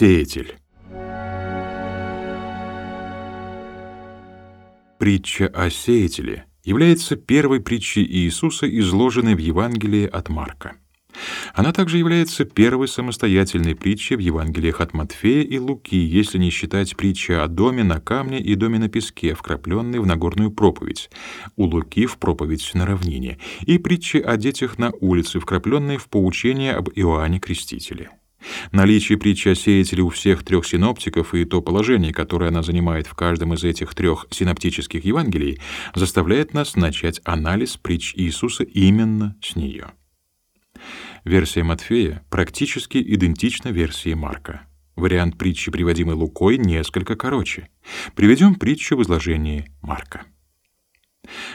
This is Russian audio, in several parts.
Сеятель. Притча о сеятеле является первой притчей Иисуса, изложенной в Евангелии от Марка. Она также является первой самостоятельной притчей в Евангелиях от Матфея и Луки, если не считать притчи о доме на камне и доме на песке, вкрапленной в Нагорную проповедь, у Луки в проповедь на равнине, и притчи о детях на улице, вкрапленной в поучение об Иоанне Крестителе. Наличие притчи о сеятеле у всех трех синоптиков и то положение, которое она занимает в каждом из этих трех синоптических Евангелий, заставляет нас начать анализ притч Иисуса именно с нее. Версия Матфея практически идентична версии Марка. Вариант притчи, приводимый Лукой, несколько короче. Приведем притчу в изложении Марка.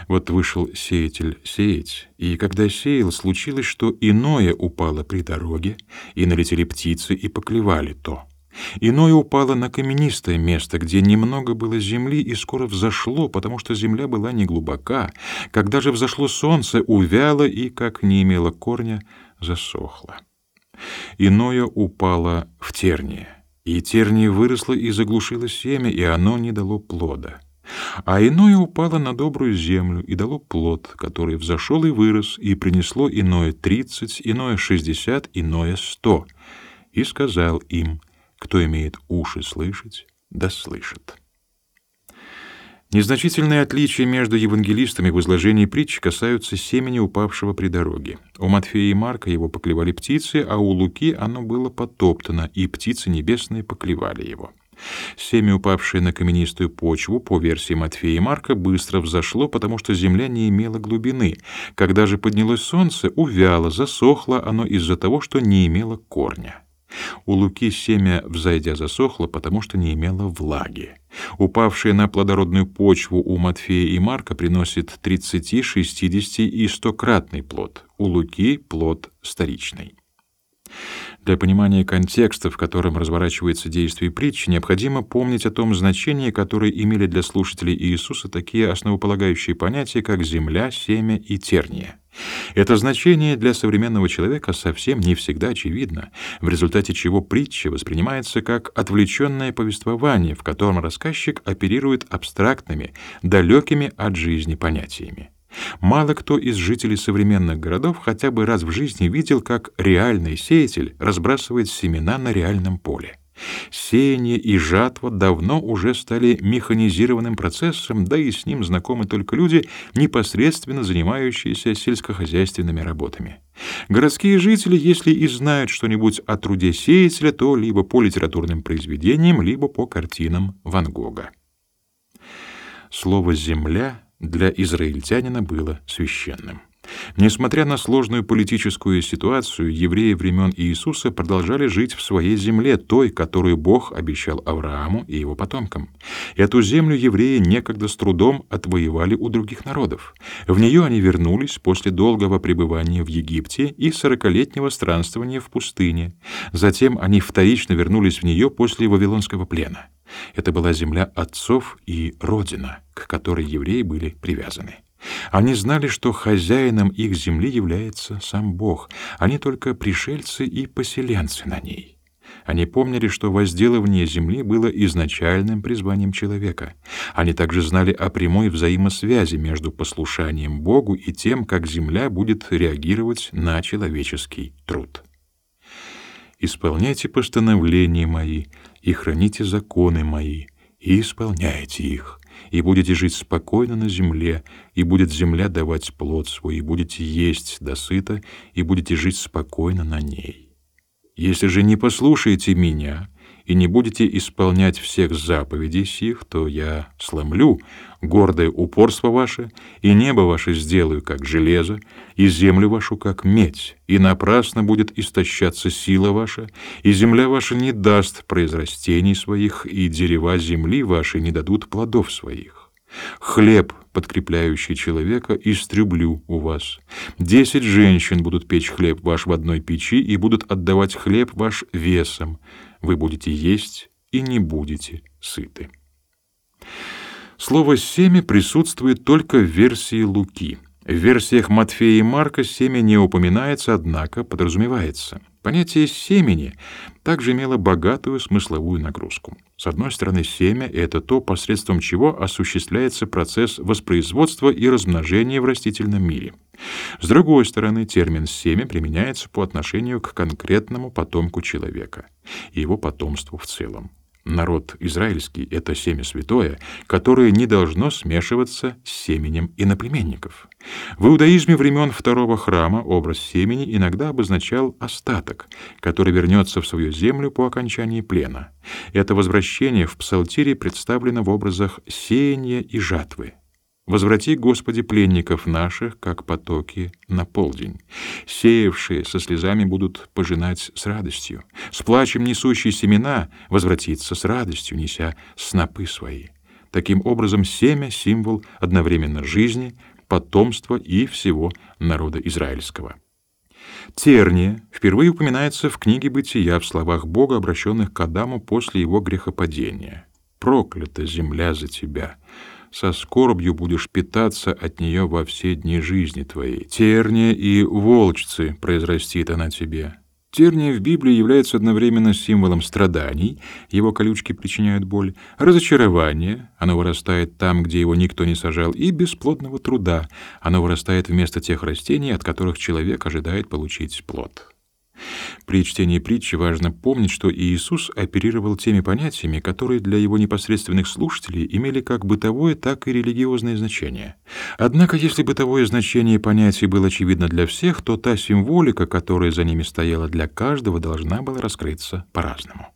Вот вышел сеятель сеять, и когда сеял, случилось, что иное упало при дороге, и налетели птицы и поклевали то. Иное упало на каменистое место, где немного было земли, и скоро взошло, потому что земля была неглубока. Когда же взошло солнце, увяло и, как не имело корня, засохло. Иное упало в терние, и терние выросло и заглушило семя, и оно не дало плода. А иное упало на добрую землю и дало плод, который взошел и вырос, и принесло иное тридцать, иное шестьдесят, иное сто. И сказал им, кто имеет уши слышать, да слышит. Незначительные отличия между евангелистами в изложении притч касаются семени упавшего при дороге. У Матфея и Марка его поклевали птицы, а у Луки оно было потоптано, и птицы небесные поклевали его. Семя, упавшее на каменистую почву, по версии Матфея и Марка, быстро взошло, потому что земля не имела глубины. Когда же поднялось солнце, увяло, засохло оно из-за того, что не имело корня. У Луки семя, взойдя, засохло, потому что не имело влаги. Упавшее на плодородную почву у Матфея и Марка приносит 30, 60 и 100-кратный плод. У Луки плод старичный. Для понимания контекста, в котором разворачивается действие притчи, необходимо помнить о том значении, которое имели для слушателей Иисуса такие основополагающие понятия, как земля, семя и терния. Это значение для современного человека совсем не всегда очевидно, в результате чего притча воспринимается как отвлеченное повествование, в котором рассказчик оперирует абстрактными, далекими от жизни понятиями. Мало кто из жителей современных городов хотя бы раз в жизни видел, как реальный сеятель разбрасывает семена на реальном поле. Сеяние и жатва давно уже стали механизированным процессом, да и с ним знакомы только люди, непосредственно занимающиеся сельскохозяйственными работами. Городские жители, если и знают что-нибудь о труде сеятеля, то либо по литературным произведениям, либо по картинам Ван Гога. Слово «земля» для израильтянина было священным. Несмотря на сложную политическую ситуацию, евреи времен Иисуса продолжали жить в своей земле, той, которую Бог обещал Аврааму и его потомкам. Эту землю евреи некогда с трудом отвоевали у других народов. В нее они вернулись после долгого пребывания в Египте и сорокалетнего странствования в пустыне. Затем они вторично вернулись в нее после Вавилонского плена. Это была земля отцов и родина, к которой евреи были привязаны. Они знали, что хозяином их земли является сам Бог, они только пришельцы и поселенцы на ней. Они помнили, что возделывание земли было изначальным призванием человека. Они также знали о прямой взаимосвязи между послушанием Богу и тем, как земля будет реагировать на человеческий труд. «Исполняйте постановления мои и храните законы мои, и исполняйте их, и будете жить спокойно на земле, и будет земля давать плод свой, и будете есть досыта, и будете жить спокойно на ней. Если же не послушаете меня и не будете исполнять всех заповедей сих, то я сломлю гордое упорство ваше, и небо ваше сделаю как железо, и землю вашу как медь, и напрасно будет истощаться сила ваша, и земля ваша не даст произрастений своих, и дерева земли вашей не дадут плодов своих. Хлеб, подкрепляющий человека, истреблю у вас. Десять женщин будут печь хлеб ваш в одной печи и будут отдавать хлеб ваш весом. Вы будете есть и не будете сыты. Слово «семя» присутствует только в версии Луки. В версиях Матфея и Марка семя не упоминается, однако подразумевается. Понятие семени также имело богатую смысловую нагрузку. С одной стороны, семя — это то, посредством чего осуществляется процесс воспроизводства и размножения в растительном мире. С другой стороны, термин «семя» применяется по отношению к конкретному потомку человека и его потомству в целом. Народ израильский — это семя святое, которое не должно смешиваться с семенем иноплеменников. В иудаизме времен второго храма образ семени иногда обозначал остаток, который вернется в свою землю по окончании плена. Это возвращение в псалтире представлено в образах сеяния и жатвы. Возврати, Господи, пленников наших, как потоки на полдень. Сеявшие со слезами будут пожинать с радостью. С плачем несущие семена возвратиться с радостью, неся снопы свои. Таким образом, семя — символ одновременно жизни, потомства и всего народа израильского. Терния впервые упоминается в книге «Бытия» в словах Бога, обращенных к Адаму после его грехопадения. «Проклята земля за тебя!» Со скорбью будешь питаться от нее во все дни жизни твоей. Терния и волчцы произрастит она тебе. Терния в Библии является одновременно символом страданий, его колючки причиняют боль, разочарования, оно вырастает там, где его никто не сажал, и бесплодного труда, оно вырастает вместо тех растений, от которых человек ожидает получить плод. При чтении притчи важно помнить, что Иисус оперировал теми понятиями, которые для его непосредственных слушателей имели как бытовое, так и религиозное значение. Однако, если бытовое значение понятий было очевидно для всех, то та символика, которая за ними стояла для каждого, должна была раскрыться по-разному.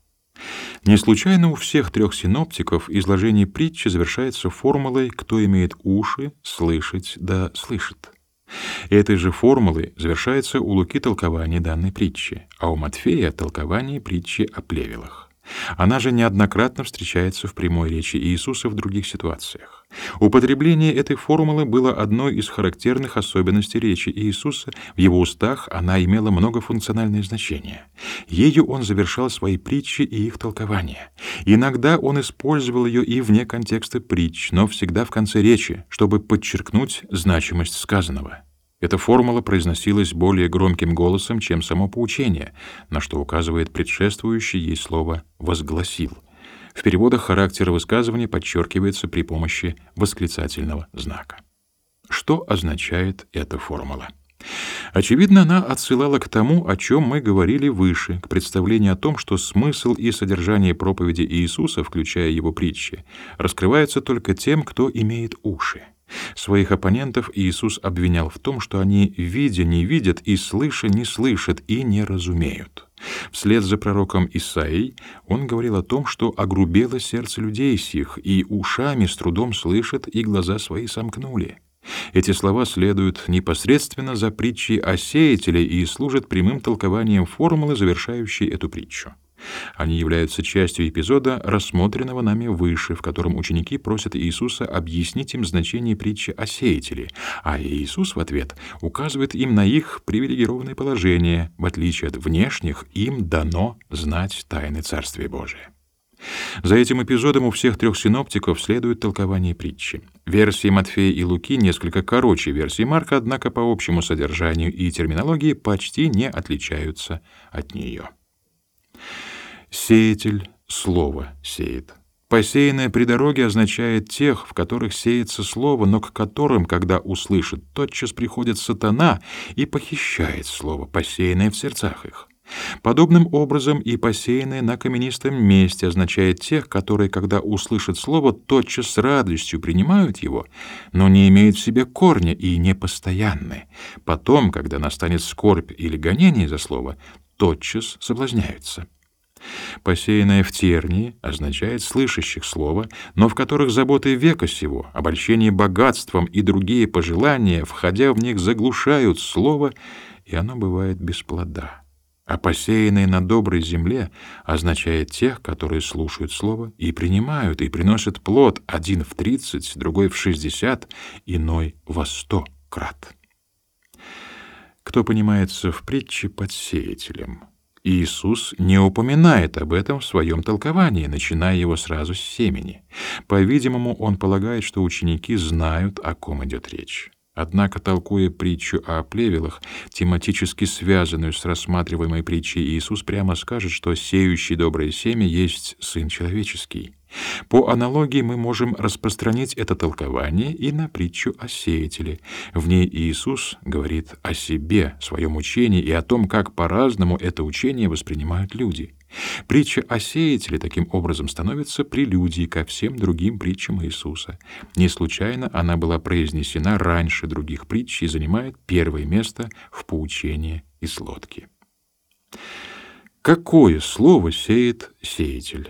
Не случайно у всех трех синоптиков изложение притчи завершается формулой «кто имеет уши, слышать да слышит». Этой же формулой завершается у Луки толкование данной притчи, а у Матфея толкование притчи о плевелах. Она же неоднократно встречается в прямой речи Иисуса в других ситуациях. Употребление этой формулы было одной из характерных особенностей речи Иисуса. В его устах она имела многофункциональное значение. Ею он завершал свои притчи и их толкования. Иногда он использовал ее и вне контекста притч, но всегда в конце речи, чтобы подчеркнуть значимость сказанного. Эта формула произносилась более громким голосом, чем само поучение, на что указывает предшествующее ей слово «возгласил». В переводах характер высказывания подчеркивается при помощи восклицательного знака. Что означает эта формула? Очевидно, она отсылала к тому, о чем мы говорили выше, к представлению о том, что смысл и содержание проповеди Иисуса, включая его притчи, раскрываются только тем, кто имеет уши. Своих оппонентов Иисус обвинял в том, что они, видя, не видят, и слыша, не слышат, и не разумеют. Вслед за пророком Исаией он говорил о том, что огрубело сердце людей сих, и ушами с трудом слышат, и глаза свои сомкнули. Эти слова следуют непосредственно за притчей о сеятеле и служат прямым толкованием формулы, завершающей эту притчу. Они являются частью эпизода, рассмотренного нами выше, в котором ученики просят Иисуса объяснить им значение притчи о сеятеле, а Иисус в ответ указывает им на их привилегированное положение, в отличие от внешних, им дано знать тайны Царствия Божия. За этим эпизодом у всех трех синоптиков следует толкование притчи. Версии Матфея и Луки несколько короче версии Марка, однако по общему содержанию и терминологии почти не отличаются от нее. Сеятель слово сеет. Посеянное при дороге означает тех, в которых сеется слово, но к которым, когда услышат, тотчас приходит сатана и похищает слово, посеянное в сердцах их. Подобным образом и посеянное на каменистом месте означает тех, которые, когда услышат слово, тотчас с радостью принимают его, но не имеют в себе корня и непостоянны. Потом, когда настанет скорбь или гонение за слово, тотчас соблазняются. Посеянное в тернии означает слышащих слова, но в которых заботы века сего, обольщение богатством и другие пожелания, входя в них, заглушают слово, и оно бывает без плода. А посеянное на доброй земле означает тех, которые слушают слово и принимают, и приносят плод один в тридцать, другой в шестьдесят, иной во сто крат. Кто понимается в притче под сеятелем — Иисус не упоминает об этом в своем толковании, начиная его сразу с семени. По-видимому, он полагает, что ученики знают, о ком идет речь. Однако, толкуя притчу о плевелах, тематически связанную с рассматриваемой притчей, Иисус прямо скажет, что сеющий доброе семя есть Сын Человеческий. По аналогии мы можем распространить это толкование и на притчу о сеятеле. В ней Иисус говорит о себе, своем учении и о том, как по-разному это учение воспринимают люди. Притча о сеятеле таким образом становится прелюдией ко всем другим притчам Иисуса. Не случайно она была произнесена раньше других притч и занимает первое место в поучении из лодки. Какое слово сеет сеятель?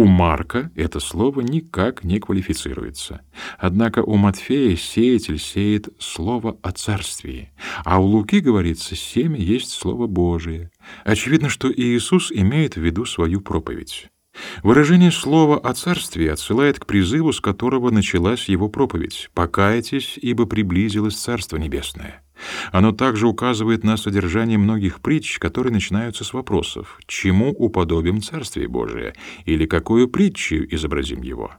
У Марка это слово никак не квалифицируется. Однако у Матфея сеятель сеет слово о царствии, а у Луки говорится «семя есть слово Божие». Очевидно, что Иисус имеет в виду свою проповедь. Выражение слова о царстве отсылает к призыву, с которого началась его проповедь: "Покайтесь, ибо приблизилось Царство небесное". Оно также указывает на содержание многих притч, которые начинаются с вопросов: чему уподобим Царствие Божие или какую притчу изобразим его?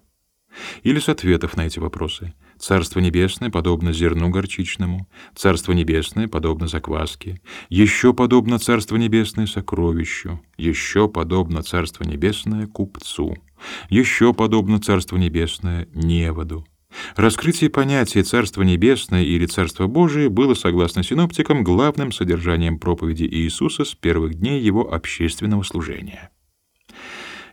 Или с ответов на эти вопросы: Царство небесное подобно зерну горчичному, Царство небесное подобно закваске, еще подобно Царство небесное сокровищу, еще подобно Царство небесное купцу, еще подобно Царство небесное неводу. Раскрытие понятия Царство Небесное или Царство Божие было, согласно синоптикам, главным содержанием проповеди Иисуса с первых дней его общественного служения.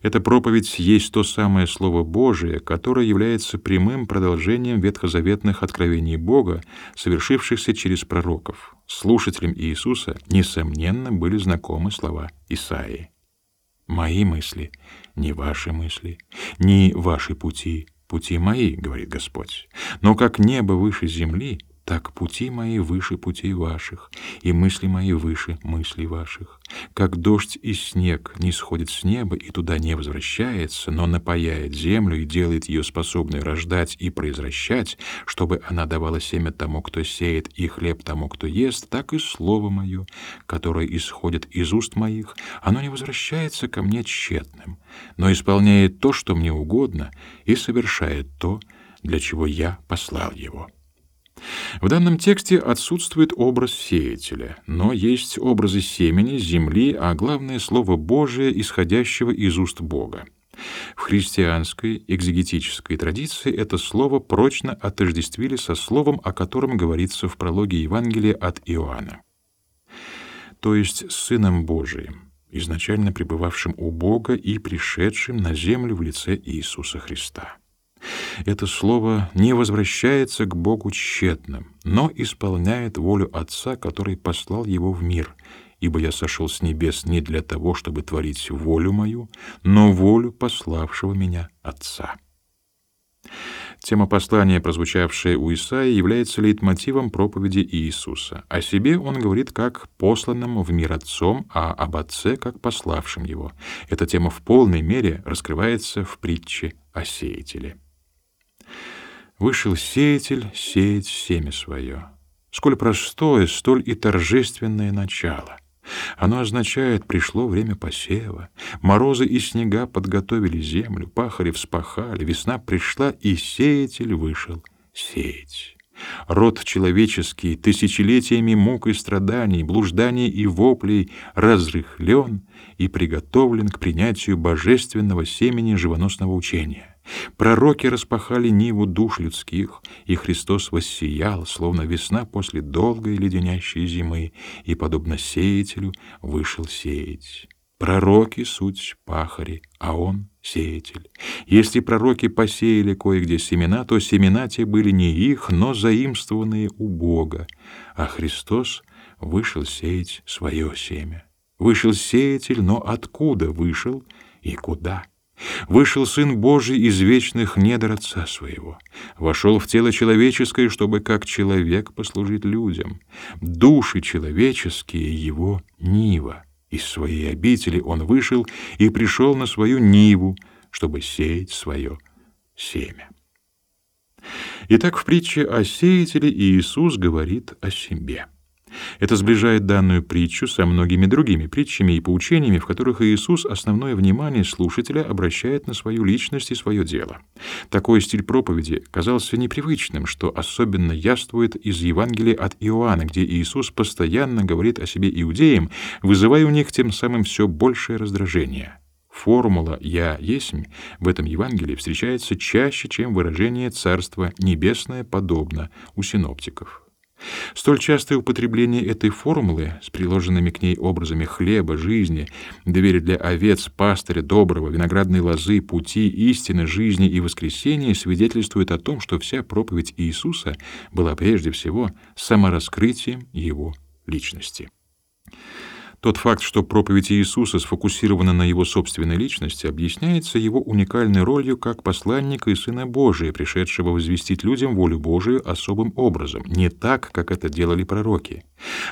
Эта проповедь есть то самое Слово Божие, которое является прямым продолжением ветхозаветных откровений Бога, совершившихся через пророков. Слушателям Иисуса, несомненно, были знакомы слова Исаии. «Мои мысли, не ваши мысли, не ваши пути, пути мои, говорит Господь. Но как небо выше земли, так пути мои выше путей ваших, и мысли мои выше мыслей ваших. Как дождь и снег не сходит с неба и туда не возвращается, но напаяет землю и делает ее способной рождать и произвращать, чтобы она давала семя тому, кто сеет, и хлеб тому, кто ест, так и слово мое, которое исходит из уст моих, оно не возвращается ко мне тщетным, но исполняет то, что мне угодно, и совершает то, для чего я послал его». В данном тексте отсутствует образ сеятеля, но есть образы семени, земли, а главное слово Божие, исходящего из уст Бога. В христианской экзегетической традиции это слово прочно отождествили со словом, о котором говорится в прологе Евангелия от Иоанна. То есть Сыном Божиим, изначально пребывавшим у Бога и пришедшим на землю в лице Иисуса Христа. Это слово не возвращается к Богу тщетным, но исполняет волю Отца, который послал его в мир. Ибо я сошел с небес не для того, чтобы творить волю мою, но волю пославшего меня Отца. Тема послания, прозвучавшая у Исаии, является лейтмотивом проповеди Иисуса. О себе он говорит как посланному в мир Отцом, а об Отце как пославшем его. Эта тема в полной мере раскрывается в притче о сеятеле. Вышел сеятель сеять семя свое. Сколь простое, столь и торжественное начало. Оно означает «пришло время посева». Морозы и снега подготовили землю, пахари вспахали, весна пришла, и сеятель вышел сеять. Род человеческий тысячелетиями мук и страданий, блужданий и воплей разрыхлен и приготовлен к принятию божественного семени живоносного учения. Пророки распахали ниву душ людских, и Христос воссиял, словно весна после долгой леденящей зимы, и, подобно сеятелю, вышел сеять. Пророки — суть пахари, а он — сеятель. Если пророки посеяли кое-где семена, то семена те были не их, но заимствованные у Бога, а Христос вышел сеять свое семя. Вышел сеятель, но откуда вышел и куда? Вышел Сын Божий из вечных недр Отца Своего, вошел в тело человеческое, чтобы как человек послужить людям. Души человеческие — Его Нива. Из своей обители Он вышел и пришел на свою Ниву, чтобы сеять свое семя. Итак, в притче о сеятеле Иисус говорит о себе. Это сближает данную притчу со многими другими притчами и поучениями, в которых Иисус основное внимание слушателя обращает на свою личность и свое дело. Такой стиль проповеди казался непривычным, что особенно яствует из Евангелия от Иоанна, где Иисус постоянно говорит о себе иудеям, вызывая у них тем самым все большее раздражение. Формула «я есмь» в этом Евангелии встречается чаще, чем выражение «царство небесное подобно» у синоптиков. Столь частое употребление этой формулы с приложенными к ней образами хлеба, жизни, доверия для овец, пастыря, доброго, виноградной лозы, пути, истины, жизни и воскресения свидетельствует о том, что вся проповедь Иисуса была прежде всего самораскрытием Его личности. Тот факт, что проповедь Иисуса сфокусирована на его собственной личности, объясняется его уникальной ролью как посланника и сына Божия, пришедшего возвестить людям волю Божию особым образом, не так, как это делали пророки.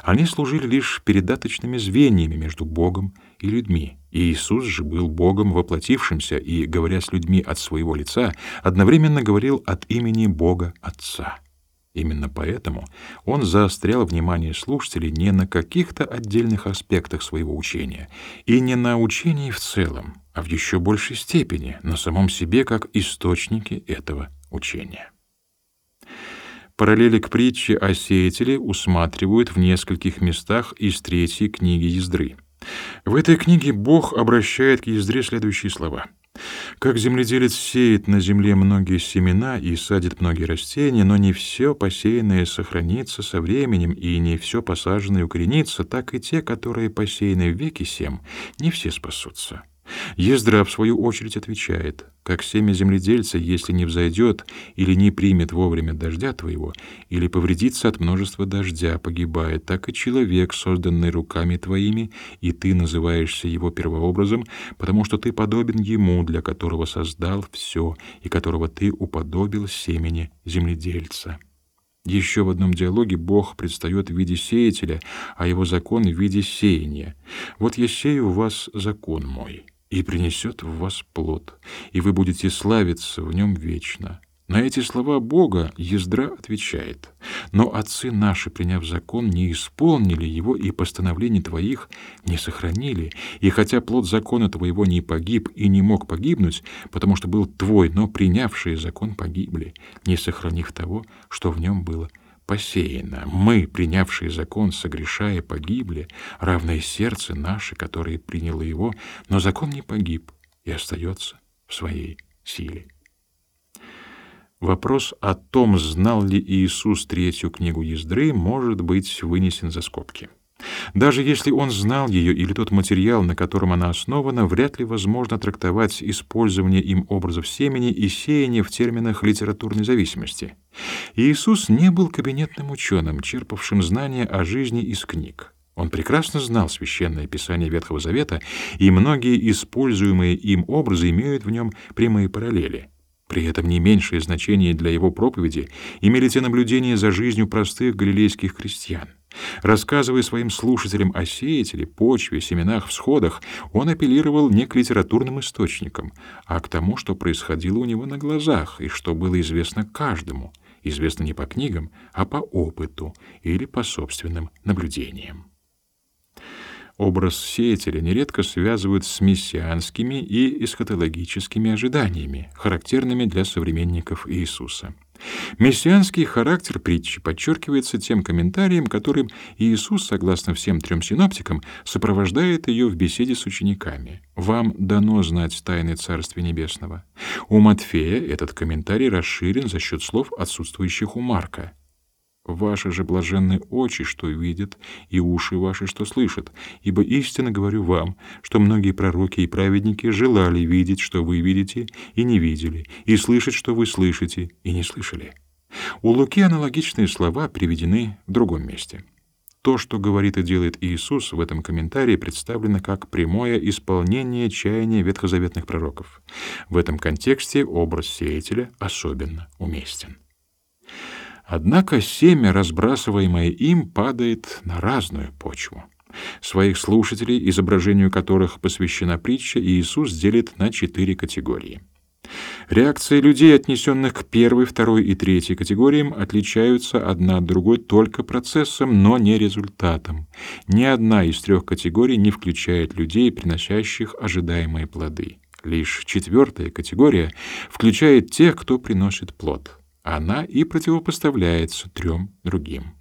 Они служили лишь передаточными звеньями между Богом и людьми. И Иисус же был Богом воплотившимся и, говоря с людьми от своего лица, одновременно говорил от имени Бога Отца. Именно поэтому он заострял внимание слушателей не на каких-то отдельных аспектах своего учения и не на учении в целом, а в еще большей степени на самом себе как источнике этого учения. Параллели к притче о сеятеле усматривают в нескольких местах из третьей книги Ездры. В этой книге Бог обращает к Ездре следующие слова — как земледелец сеет на земле многие семена и садит многие растения, но не все посеянное сохранится со временем, и не все посаженное укоренится, так и те, которые посеяны в веки сем, не все спасутся. Ездра, в свою очередь, отвечает, «Как семя земледельца, если не взойдет или не примет вовремя дождя твоего, или повредится от множества дождя, погибает, так и человек, созданный руками твоими, и ты называешься его первообразом, потому что ты подобен ему, для которого создал все, и которого ты уподобил семени земледельца». Еще в одном диалоге Бог предстает в виде сеятеля, а его закон в виде сеяния. «Вот я сею у вас закон мой» и принесет в вас плод, и вы будете славиться в нем вечно. На эти слова Бога Ездра отвечает, «Но отцы наши, приняв закон, не исполнили его и постановлений твоих не сохранили, и хотя плод закона твоего не погиб и не мог погибнуть, потому что был твой, но принявшие закон погибли, не сохранив того, что в нем было посеяно. Мы, принявшие закон, согрешая, погибли, равное сердце наше, которое приняло его, но закон не погиб и остается в своей силе. Вопрос о том, знал ли Иисус третью книгу Ездры, может быть вынесен за скобки. Даже если он знал ее или тот материал, на котором она основана, вряд ли возможно трактовать использование им образов семени и сеяния в терминах литературной зависимости. Иисус не был кабинетным ученым, черпавшим знания о жизни из книг. Он прекрасно знал священное писание Ветхого Завета, и многие используемые им образы имеют в нем прямые параллели. При этом не меньшее значение для его проповеди имели те наблюдения за жизнью простых галилейских крестьян. Рассказывая своим слушателям о сеятеле, почве, семенах, всходах, он апеллировал не к литературным источникам, а к тому, что происходило у него на глазах и что было известно каждому, известно не по книгам, а по опыту или по собственным наблюдениям. Образ сеятеля нередко связывают с мессианскими и эсхатологическими ожиданиями, характерными для современников Иисуса. Мессианский характер притчи подчеркивается тем комментарием, которым Иисус, согласно всем трем синоптикам, сопровождает ее в беседе с учениками. «Вам дано знать тайны Царствия Небесного». У Матфея этот комментарий расширен за счет слов, отсутствующих у Марка. Ваши же блаженные очи, что видят, и уши ваши, что слышат. Ибо истинно говорю вам, что многие пророки и праведники желали видеть, что вы видите, и не видели, и слышать, что вы слышите, и не слышали. У Луки аналогичные слова приведены в другом месте. То, что говорит и делает Иисус в этом комментарии, представлено как прямое исполнение чаяния ветхозаветных пророков. В этом контексте образ сеятеля особенно уместен. Однако семя, разбрасываемое им, падает на разную почву. Своих слушателей, изображению которых посвящена притча, Иисус делит на четыре категории. Реакции людей, отнесенных к первой, второй и третьей категориям, отличаются одна от другой только процессом, но не результатом. Ни одна из трех категорий не включает людей, приносящих ожидаемые плоды. Лишь четвертая категория включает тех, кто приносит плод. Она и противопоставляется трем другим.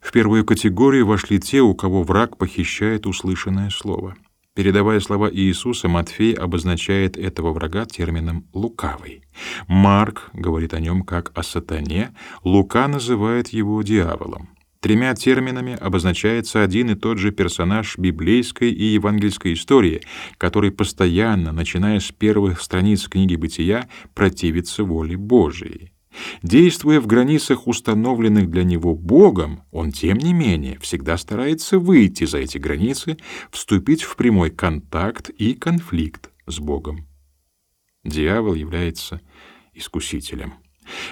В первую категорию вошли те, у кого враг похищает услышанное слово. Передавая слова Иисуса, Матфей обозначает этого врага термином «лукавый». Марк говорит о нем как о сатане, Лука называет его дьяволом. Тремя терминами обозначается один и тот же персонаж библейской и евангельской истории, который постоянно, начиная с первых страниц книги Бытия, противится воле Божией. Действуя в границах, установленных для него Богом, он, тем не менее, всегда старается выйти за эти границы, вступить в прямой контакт и конфликт с Богом. Дьявол является искусителем.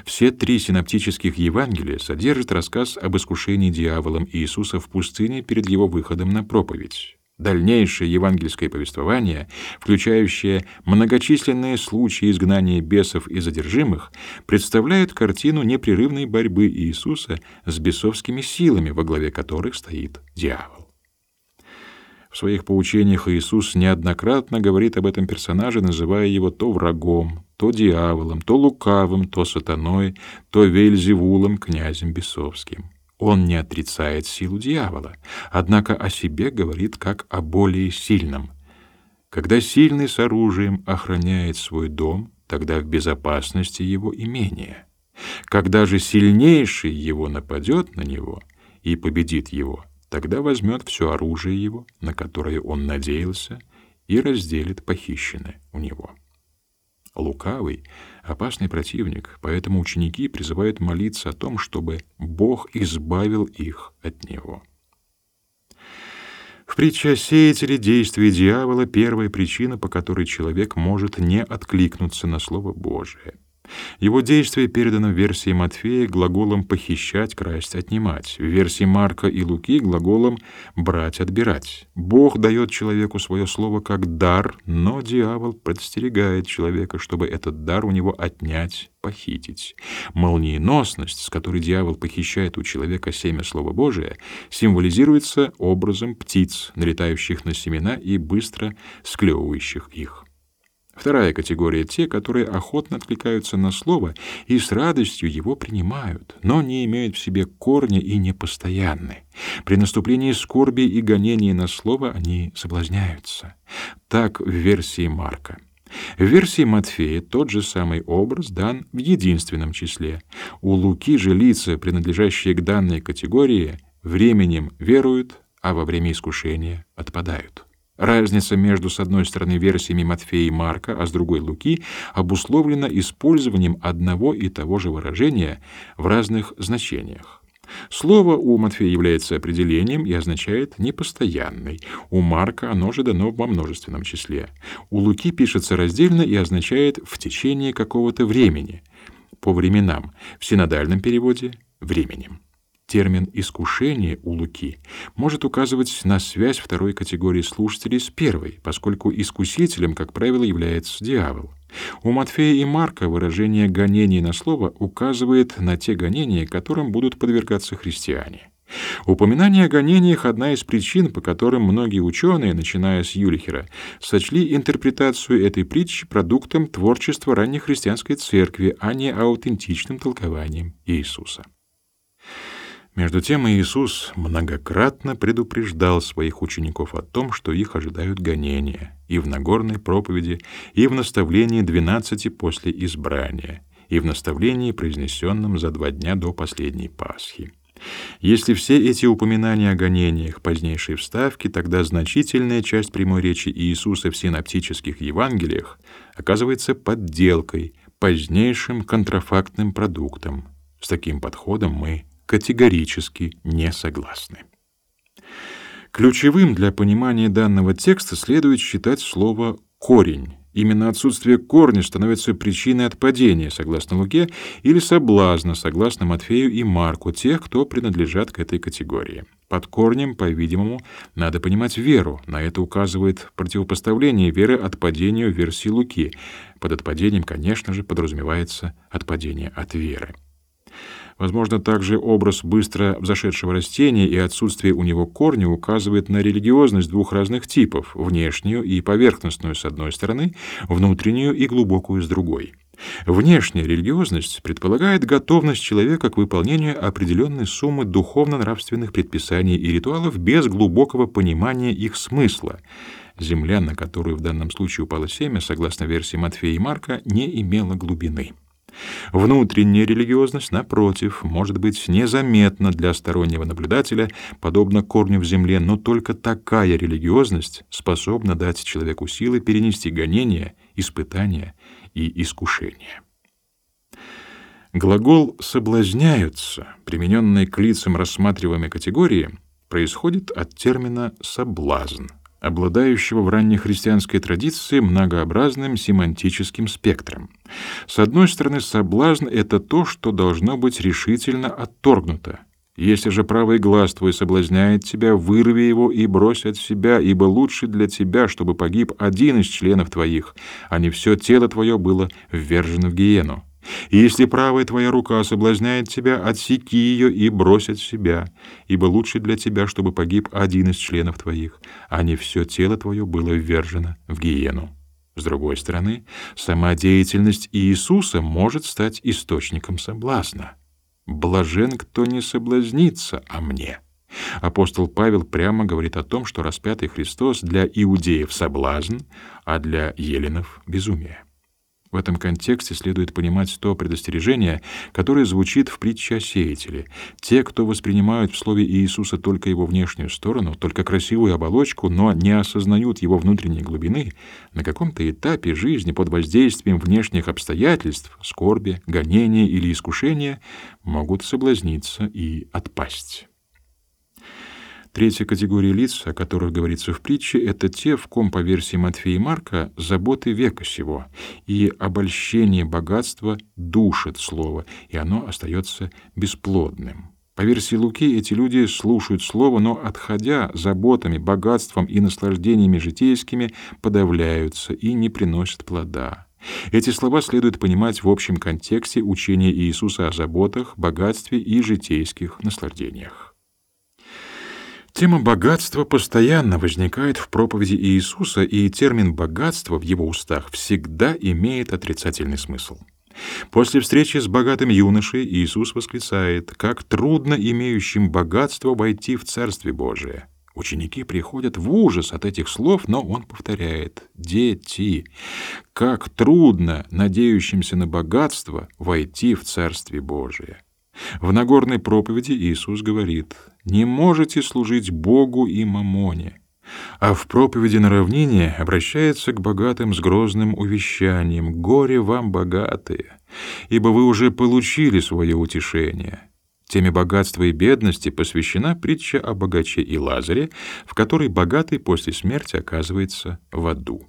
Все три синоптических Евангелия содержат рассказ об искушении дьяволом Иисуса в пустыне перед его выходом на проповедь. Дальнейшее евангельское повествование, включающее многочисленные случаи изгнания бесов и задержимых, представляет картину непрерывной борьбы Иисуса с бесовскими силами, во главе которых стоит дьявол. В своих поучениях Иисус неоднократно говорит об этом персонаже, называя его то врагом, то дьяволом, то лукавым, то сатаной, то Вельзевулом, князем бесовским. Он не отрицает силу дьявола, однако о себе говорит как о более сильном. Когда сильный с оружием охраняет свой дом, тогда в безопасности его имение. Когда же сильнейший его нападет на него и победит его, тогда возьмет все оружие его, на которое он надеялся, и разделит похищенное у него. Лукавый — опасный противник, поэтому ученики призывают молиться о том, чтобы Бог избавил их от него. В притче о сеятеле действия дьявола — первая причина, по которой человек может не откликнуться на Слово Божие. Его действие передано в версии Матфея глаголом «похищать», «красть», «отнимать», в версии Марка и Луки глаголом «брать», «отбирать». Бог дает человеку свое слово как дар, но дьявол подстерегает человека, чтобы этот дар у него отнять, похитить. Молниеносность, с которой дьявол похищает у человека семя Слова Божия, символизируется образом птиц, налетающих на семена и быстро склевывающих их. Вторая категория — те, которые охотно откликаются на слово и с радостью его принимают, но не имеют в себе корня и непостоянны. При наступлении скорби и гонения на слово они соблазняются. Так в версии Марка. В версии Матфея тот же самый образ дан в единственном числе. У Луки же лица, принадлежащие к данной категории, временем веруют, а во время искушения отпадают. Разница между с одной стороны версиями Матфея и Марка, а с другой Луки обусловлена использованием одного и того же выражения в разных значениях. Слово у Матфея является определением и означает непостоянный. У Марка оно же дано во множественном числе. У Луки пишется раздельно и означает в течение какого-то времени. По временам. В синодальном переводе временем. Термин «искушение» у Луки может указывать на связь второй категории слушателей с первой, поскольку искусителем, как правило, является дьявол. У Матфея и Марка выражение «гонение на слово» указывает на те гонения, которым будут подвергаться христиане. Упоминание о гонениях — одна из причин, по которым многие ученые, начиная с Юлихера, сочли интерпретацию этой притчи продуктом творчества раннехристианской церкви, а не аутентичным толкованием Иисуса. Между тем Иисус многократно предупреждал своих учеников о том, что их ожидают гонения, и в Нагорной проповеди, и в наставлении двенадцати после избрания, и в наставлении, произнесенном за два дня до последней Пасхи. Если все эти упоминания о гонениях позднейшие вставки, тогда значительная часть прямой речи Иисуса в синоптических Евангелиях оказывается подделкой, позднейшим контрафактным продуктом. С таким подходом мы категорически не согласны. Ключевым для понимания данного текста следует считать слово «корень». Именно отсутствие корня становится причиной отпадения, согласно Луке, или соблазна, согласно Матфею и Марку, тех, кто принадлежат к этой категории. Под корнем, по-видимому, надо понимать веру. На это указывает противопоставление веры отпадению версии Луки. Под отпадением, конечно же, подразумевается отпадение от веры. Возможно, также образ быстро взошедшего растения и отсутствие у него корня указывает на религиозность двух разных типов: внешнюю и поверхностную с одной стороны, внутреннюю и глубокую с другой. Внешняя религиозность предполагает готовность человека к выполнению определенной суммы духовно-нравственных предписаний и ритуалов без глубокого понимания их смысла. Земля, на которую в данном случае упало семя, согласно версии Матфея и Марка, не имела глубины. Внутренняя религиозность, напротив, может быть незаметна для стороннего наблюдателя, подобно корню в земле, но только такая религиозность способна дать человеку силы перенести гонения, испытания и искушения. Глагол «соблазняются», примененный к лицам рассматриваемой категории, происходит от термина «соблазн», обладающего в раннехристианской традиции многообразным семантическим спектром. С одной стороны, соблазн — это то, что должно быть решительно отторгнуто, если же правый глаз твой соблазняет тебя, вырви его и брось от себя, ибо лучше для тебя, чтобы погиб один из членов твоих, а не все тело твое было ввержено в гиену. И если правая твоя рука соблазняет тебя, отсеки ее и брось от себя, ибо лучше для тебя, чтобы погиб один из членов твоих, а не все тело твое было ввержено в гиену. С другой стороны, сама деятельность Иисуса может стать источником соблазна. Блажен, кто не соблазнится о мне. Апостол Павел прямо говорит о том, что распятый Христос для иудеев соблазн, а для еленов безумие. В этом контексте следует понимать то предостережение, которое звучит в притче о сеятеле. Те, кто воспринимают в слове Иисуса только его внешнюю сторону, только красивую оболочку, но не осознают его внутренней глубины, на каком-то этапе жизни под воздействием внешних обстоятельств, скорби, гонения или искушения, могут соблазниться и отпасть. Третья категория лиц, о которых говорится в притче, это те, в ком, по версии Матфея и Марка, заботы века сего, и обольщение богатства душит слово, и оно остается бесплодным. По версии Луки, эти люди слушают слово, но, отходя заботами, богатством и наслаждениями житейскими, подавляются и не приносят плода. Эти слова следует понимать в общем контексте учения Иисуса о заботах, богатстве и житейских наслаждениях. Тема богатства постоянно возникает в проповеди Иисуса, и термин «богатство» в его устах всегда имеет отрицательный смысл. После встречи с богатым юношей Иисус восклицает, как трудно имеющим богатство войти в Царствие Божие. Ученики приходят в ужас от этих слов, но он повторяет: "Дети, как трудно надеющимся на богатство войти в Царствие Божие". В Нагорной проповеди Иисус говорит: "Не можете служить Богу и мамоне". А в проповеди на равнине обращается к богатым с грозным увещанием: "Горе вам, богатые, ибо вы уже получили свое утешение". Теме богатства и бедности посвящена притча о богаче и Лазаре, в которой богатый после смерти оказывается в аду.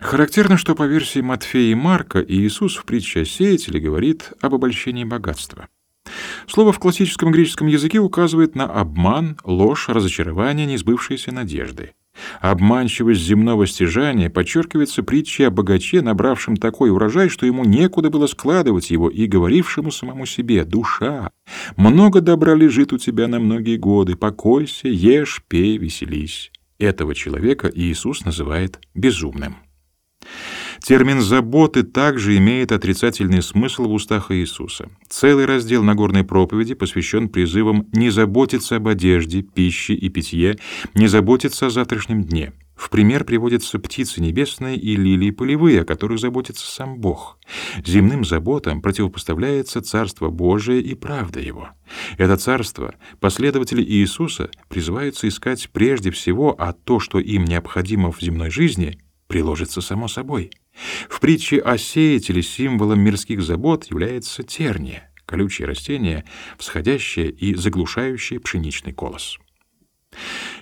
Характерно, что по версии Матфея и Марка Иисус в притче о сеятеле говорит об обольщении богатства. Слово в классическом греческом языке указывает на обман, ложь, разочарование, несбывшиеся надежды. Обманчивость земного стяжания подчеркивается притчей о богаче, набравшем такой урожай, что ему некуда было складывать его, и говорившему самому себе «Душа, много добра лежит у тебя на многие годы, покойся, ешь, пей, веселись». Этого человека Иисус называет безумным. Термин «заботы» также имеет отрицательный смысл в устах Иисуса. Целый раздел Нагорной проповеди посвящен призывам не заботиться об одежде, пище и питье, не заботиться о завтрашнем дне. В пример приводятся птицы небесные и лилии полевые, о которых заботится сам Бог. Земным заботам противопоставляется Царство Божие и правда Его. Это Царство последователи Иисуса призываются искать прежде всего, а то, что им необходимо в земной жизни, приложится само собой. В притче о сеятеле символом мирских забот является терния, колючее растение, всходящее и заглушающее пшеничный колос.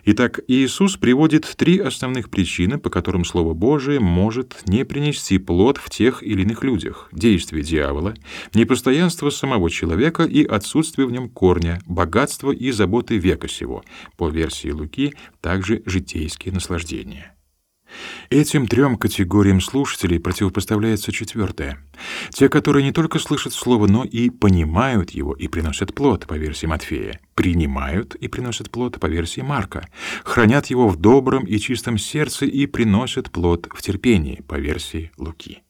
Итак, Иисус приводит три основных причины, по которым Слово Божие может не принести плод в тех или иных людях: действие дьявола, непостоянство самого человека и отсутствие в нем корня, богатство и заботы века сего. По версии Луки, также житейские наслаждения. Этим трем категориям слушателей противопоставляется четвертое. Те, которые не только слышат слово, но и понимают его и приносят плод, по версии Матфея, принимают и приносят плод, по версии Марка, хранят его в добром и чистом сердце и приносят плод в терпении, по версии Луки.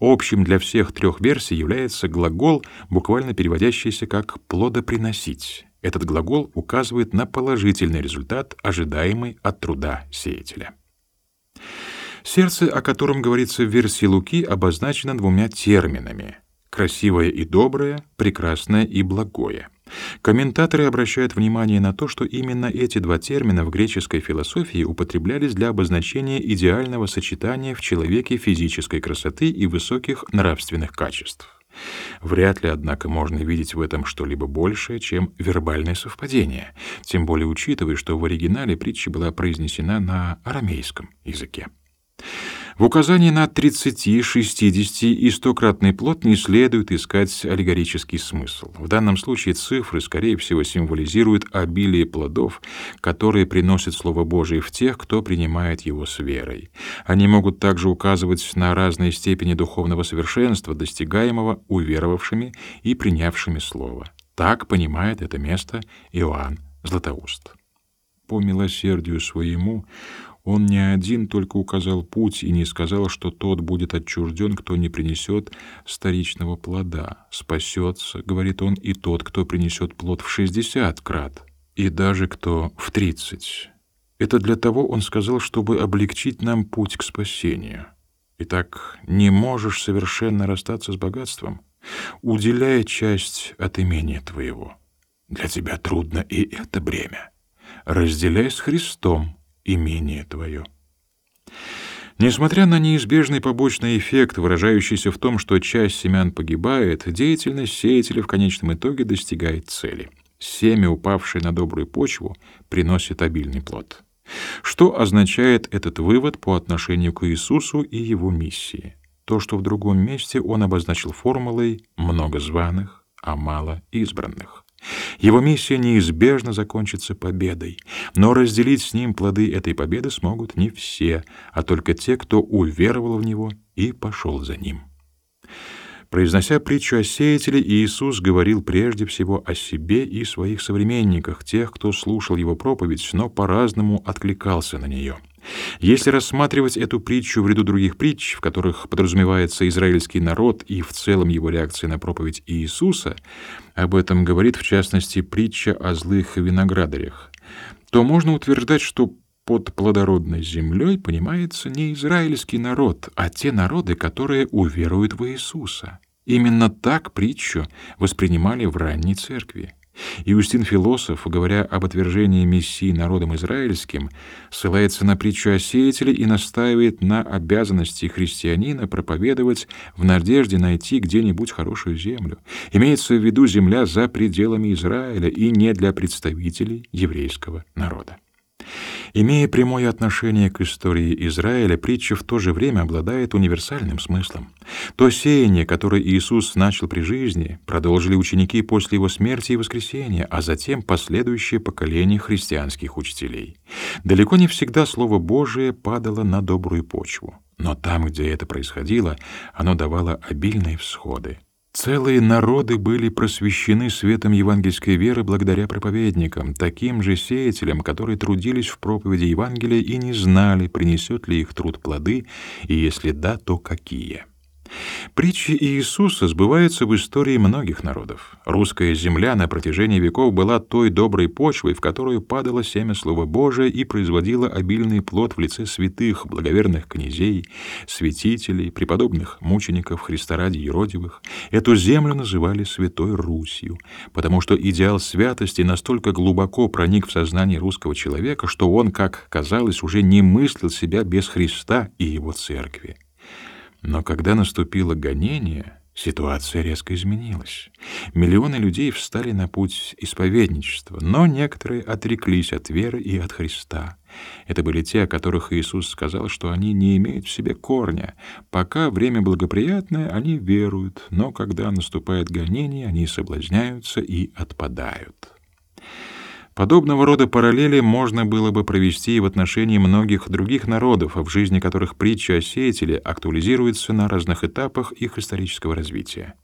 Общим для всех трех версий является глагол, буквально переводящийся как «плодоприносить». Этот глагол указывает на положительный результат, ожидаемый от труда сеятеля. Сердце, о котором говорится в версии Луки, обозначено двумя терминами: красивое и доброе, прекрасное и благое. Комментаторы обращают внимание на то, что именно эти два термина в греческой философии употреблялись для обозначения идеального сочетания в человеке физической красоты и высоких нравственных качеств. Вряд ли, однако, можно видеть в этом что-либо большее, чем вербальное совпадение, тем более учитывая, что в оригинале притча была произнесена на арамейском языке. В указании на 30, 60 и стократный плод не следует искать аллегорический смысл. В данном случае цифры, скорее всего, символизируют обилие плодов, которые приносит Слово Божие в тех, кто принимает его с верой. Они могут также указывать на разные степени духовного совершенства, достигаемого уверовавшими и принявшими Слово. Так понимает это место Иоанн Златоуст. По милосердию своему он не один только указал путь и не сказал, что тот будет отчужден, кто не принесет старичного плода. Спасется, говорит он, и тот, кто принесет плод в шестьдесят крат, и даже кто в тридцать. Это для того он сказал, чтобы облегчить нам путь к спасению. Итак, не можешь совершенно расстаться с богатством, уделяя часть от имения твоего. Для тебя трудно и это бремя. Разделяй с Христом имение твое. Несмотря на неизбежный побочный эффект, выражающийся в том, что часть семян погибает, деятельность сеятеля в конечном итоге достигает цели. Семя, упавшее на добрую почву, приносит обильный плод. Что означает этот вывод по отношению к Иисусу и его миссии? То, что в другом месте он обозначил формулой «много званых, а мало избранных». Его миссия неизбежно закончится победой, но разделить с ним плоды этой победы смогут не все, а только те, кто уверовал в него и пошел за ним. Произнося притчу о сеятеле, Иисус говорил прежде всего о себе и своих современниках, тех, кто слушал его проповедь, но по-разному откликался на нее. Если рассматривать эту притчу в ряду других притч, в которых подразумевается израильский народ и в целом его реакция на проповедь Иисуса, об этом говорит в частности притча о злых виноградарях, то можно утверждать, что под плодородной землей понимается не израильский народ, а те народы, которые уверуют в Иисуса. Именно так притчу воспринимали в ранней церкви. Иустин Философ, говоря об отвержении Мессии народом израильским, ссылается на притчу о сеятеле и настаивает на обязанности христианина проповедовать в надежде найти где-нибудь хорошую землю. Имеется в виду земля за пределами Израиля и не для представителей еврейского народа. Имея прямое отношение к истории Израиля, притча в то же время обладает универсальным смыслом. То сеяние, которое Иисус начал при жизни, продолжили ученики после его смерти и воскресения, а затем последующее поколение христианских учителей. Далеко не всегда слово Божие падало на добрую почву, но там, где это происходило, оно давало обильные всходы. Целые народы были просвещены светом евангельской веры благодаря проповедникам, таким же сеятелям, которые трудились в проповеди Евангелия и не знали, принесет ли их труд плоды, и если да, то какие. Притчи Иисуса сбываются в истории многих народов. Русская земля на протяжении веков была той доброй почвой, в которую падало семя Слова Божия и производило обильный плод в лице святых, благоверных князей, святителей, преподобных мучеников Христа ради Еродивых. Эту землю называли Святой Русью, потому что идеал святости настолько глубоко проник в сознание русского человека, что он, как казалось, уже не мыслил себя без Христа и его церкви. Но когда наступило гонение, Ситуация резко изменилась. Миллионы людей встали на путь исповедничества, но некоторые отреклись от веры и от Христа. Это были те, о которых Иисус сказал, что они не имеют в себе корня. Пока время благоприятное, они веруют, но когда наступает гонение, они соблазняются и отпадают. Подобного рода параллели можно было бы провести и в отношении многих других народов, в жизни которых притча о сеятеле актуализируется на разных этапах их исторического развития.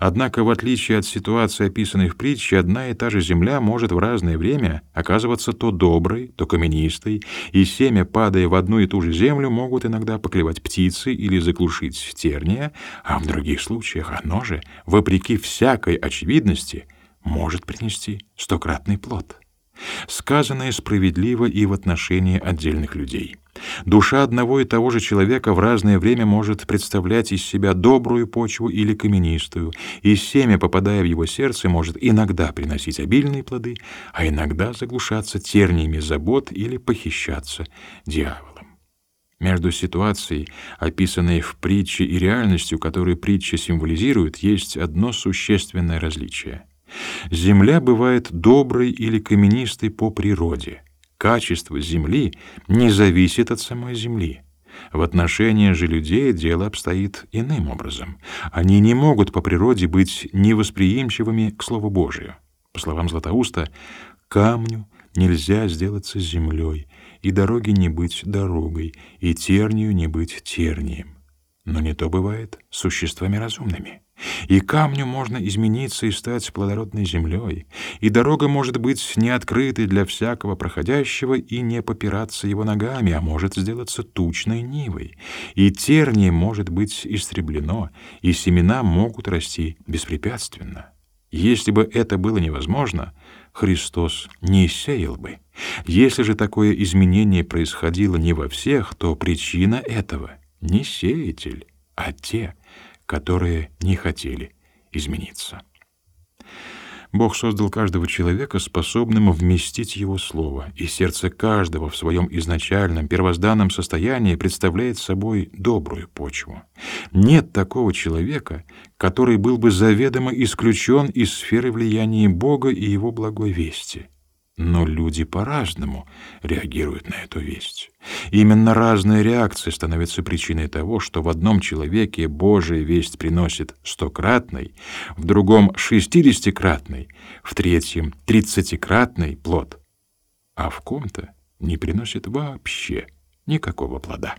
Однако, в отличие от ситуации, описанной в притче, одна и та же земля может в разное время оказываться то доброй, то каменистой, и семя, падая в одну и ту же землю, могут иногда поклевать птицы или заглушить терния, а в других случаях оно же, вопреки всякой очевидности, может принести стократный плод. Сказанное справедливо и в отношении отдельных людей. Душа одного и того же человека в разное время может представлять из себя добрую почву или каменистую, и семя, попадая в его сердце, может иногда приносить обильные плоды, а иногда заглушаться терниями забот или похищаться дьяволом. Между ситуацией, описанной в притче, и реальностью, которую притча символизирует, есть одно существенное различие — Земля бывает доброй или каменистой по природе. Качество земли не зависит от самой земли. В отношении же людей дело обстоит иным образом. Они не могут по природе быть невосприимчивыми к Слову Божию. По словам Златоуста, камню нельзя сделаться землей, и дороге не быть дорогой, и тернию не быть тернием. Но не то бывает с существами разумными. И камню можно измениться и стать плодородной землей, и дорога может быть не открытой для всякого проходящего и не попираться его ногами, а может сделаться тучной нивой, и терние может быть истреблено, и семена могут расти беспрепятственно. Если бы это было невозможно, Христос не сеял бы. Если же такое изменение происходило не во всех, то причина этого не сеятель, а те, которые не хотели измениться. Бог создал каждого человека способным вместить его слово, и сердце каждого в своем изначальном первозданном состоянии представляет собой добрую почву. Нет такого человека, который был бы заведомо исключен из сферы влияния Бога и его благой вести. Но люди по-разному реагируют на эту весть. Именно разная реакция становится причиной того, что в одном человеке Божия весть приносит стократный, в другом — шестидесятикратный, в третьем — тридцатикратный плод, а в ком-то не приносит вообще никакого плода.